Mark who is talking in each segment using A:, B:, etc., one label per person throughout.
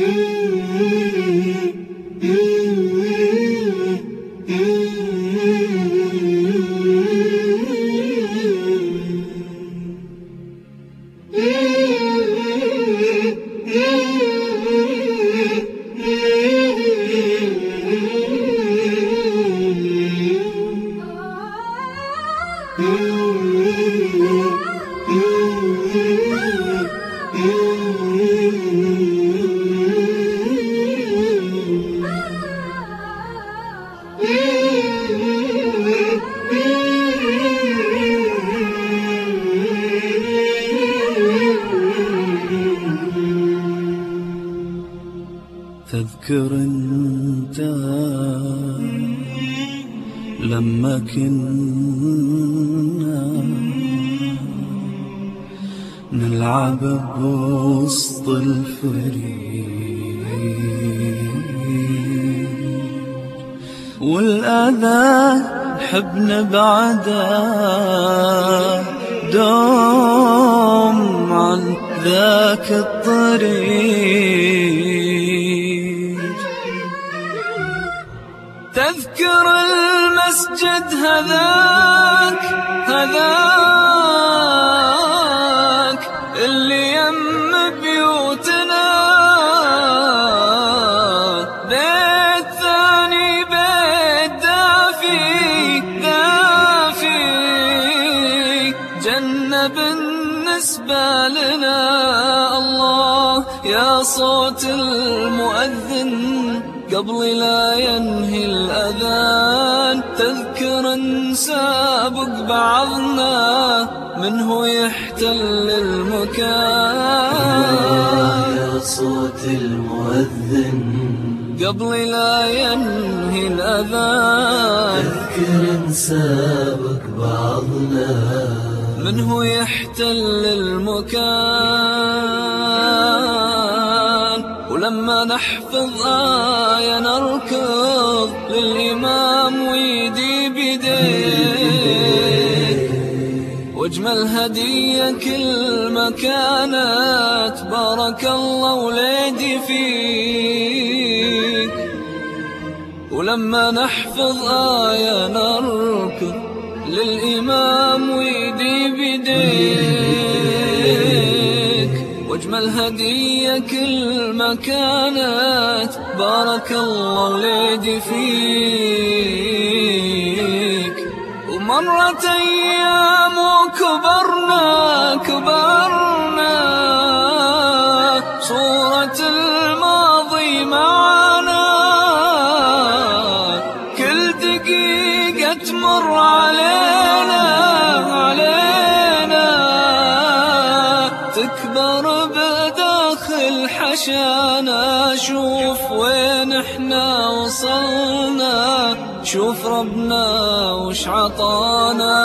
A: Ooh. تذكر انت لما كنا نلعب بوسط الفريق. والأذى نحب نبعده دوم عن ذاك الطريق تذكر المسجد هذاك هذاك اللي يم بيوتنا. بيت ثاني بيت دافي دافي. جنة بالنسبة لنا الله يا صوت المؤذن. قبل لا ينهي الأذان تذكر نسابق بعضنا منه يحتل المكان.
B: يا صوت المؤذن.
A: قبل لا ينهي الأذان.
B: تذكر نسابق بعضنا
A: منه يحتل المكان. ولما نحفظ آية نركض للإمام ويدي بيديه واجمل هدية كل ما كانت بارك الله وليدي فيك. ولما نحفظ آية نركض للإمام ويدي بيديك واجمل هدية كل ما كانت. بارك الله وليدي فيك. ومرت أيام وكبرنا كبرنا. صورة الماضي معنا. كل دقيقة تمر علينا تكبر بداخل حشانا شوف وين إحنا وصلنا. شوف ربنا وش عطانا.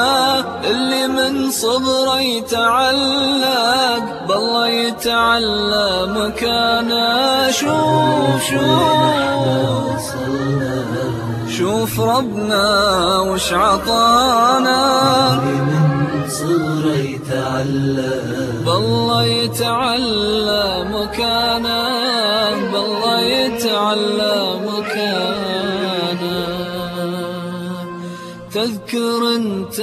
A: اللي من صغره يتعلق بالله يتعلى مكانه. شوف شوف. شوف ربنا وش عطانا.
B: من صغره يتعلم
A: بالله يتعلى مكانه بالله يتعلى مكانه تذكر أنت